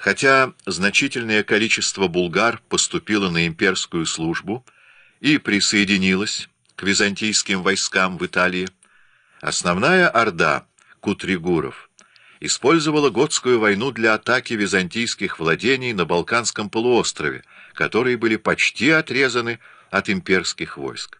Хотя значительное количество булгар поступило на имперскую службу и присоединилось к византийским войскам в Италии, основная орда кутригуров использовала готскую войну для атаки византийских владений на Балканском полуострове, которые были почти отрезаны от имперских войск.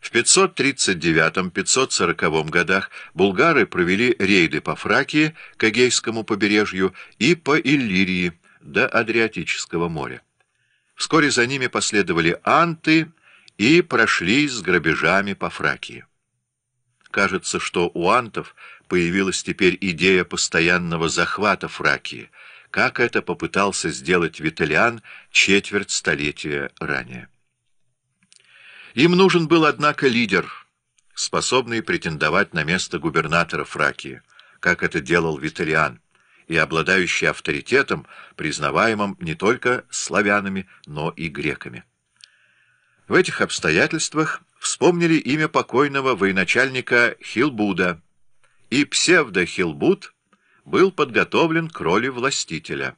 В 539-540 годах булгары провели рейды по Фракии, к Эгейскому побережью и по Иллирии до Адриатического моря. Вскоре за ними последовали анты и прошлись с грабежами по Фракии. Кажется, что у антов появилась теперь идея постоянного захвата Фракии, как это попытался сделать Виталиан четверть столетия ранее. Им нужен был, однако, лидер, способный претендовать на место губернатора Фракии, как это делал Виталиан, и обладающий авторитетом, признаваемым не только славянами, но и греками. В этих обстоятельствах вспомнили имя покойного военачальника Хилбуда, и псевдо-Хилбуд был подготовлен к роли властителя.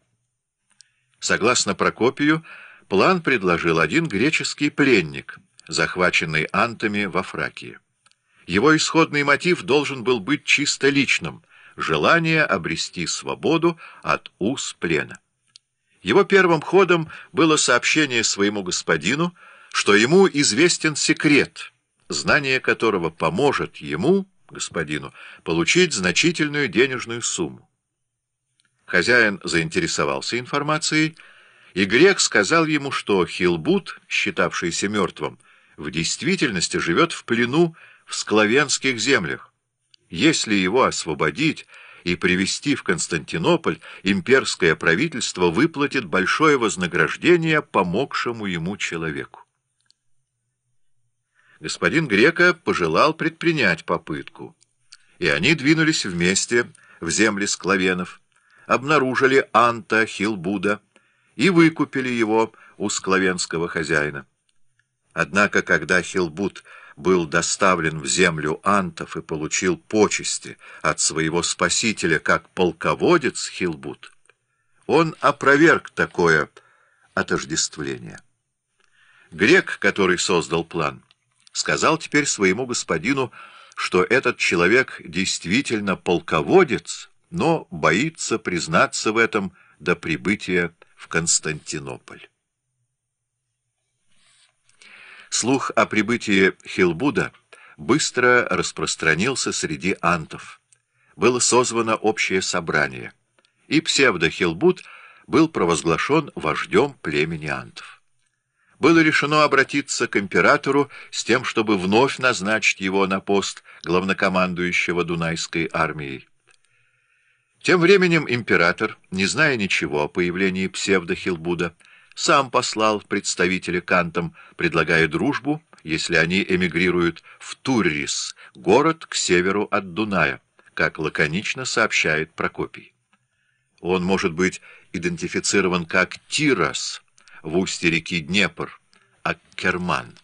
Согласно Прокопию, план предложил один греческий пленник — захваченный антами во Фракии. Его исходный мотив должен был быть чисто личным — желание обрести свободу от уз плена. Его первым ходом было сообщение своему господину, что ему известен секрет, знание которого поможет ему, господину, получить значительную денежную сумму. Хозяин заинтересовался информацией, и грек сказал ему, что Хилбут, считавшийся мертвым, в действительности живет в плену в склавенских землях. Если его освободить и привести в Константинополь, имперское правительство выплатит большое вознаграждение помогшему ему человеку. Господин Грека пожелал предпринять попытку, и они двинулись вместе в земли склавенов, обнаружили Анта Хилбуда и выкупили его у склавенского хозяина. Однако, когда Хилбут был доставлен в землю антов и получил почести от своего спасителя как полководец Хилбут, он опроверг такое отождествление. Грек, который создал план, сказал теперь своему господину, что этот человек действительно полководец, но боится признаться в этом до прибытия в Константинополь. Слух о прибытии Хилбуда быстро распространился среди антов. Было созвано общее собрание, и псевдо-Хилбуд был провозглашен вождем племени антов. Было решено обратиться к императору с тем, чтобы вновь назначить его на пост главнокомандующего Дунайской армией. Тем временем император, не зная ничего о появлении псевдо-Хилбуда, сам послал представителя кантам, предлагая дружбу, если они эмигрируют в Туррис, город к северу от Дуная, как лаконично сообщает Прокопий. Он может быть идентифицирован как Тирас в устье реки Днепр, Аккерман.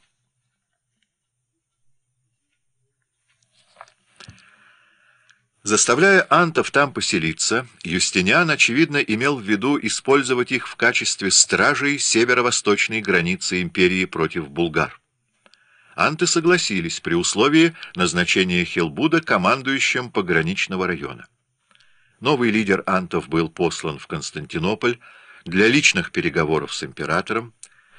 Заставляя антов там поселиться, Юстиниан, очевидно, имел в виду использовать их в качестве стражей северо-восточной границы империи против булгар. Анты согласились при условии назначения Хилбуда командующим пограничного района. Новый лидер антов был послан в Константинополь для личных переговоров с императором,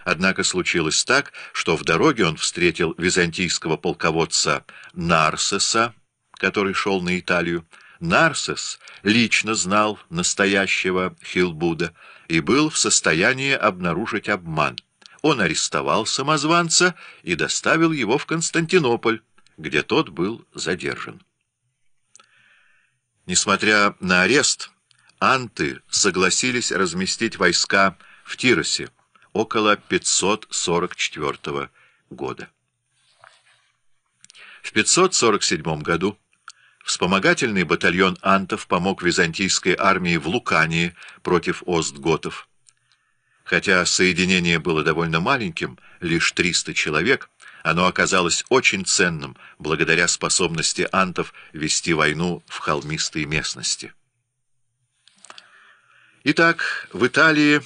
однако случилось так, что в дороге он встретил византийского полководца Нарсеса, который шел на Италию, Нарсес лично знал настоящего Хилбуда и был в состоянии обнаружить обман. Он арестовал самозванца и доставил его в Константинополь, где тот был задержан. Несмотря на арест, анты согласились разместить войска в Тиросе около 544 года. В 547 году Вспомогательный батальон антов помог византийской армии в Лукании против остготов. Хотя соединение было довольно маленьким, лишь 300 человек, оно оказалось очень ценным благодаря способности антов вести войну в холмистой местности. Итак, в Италии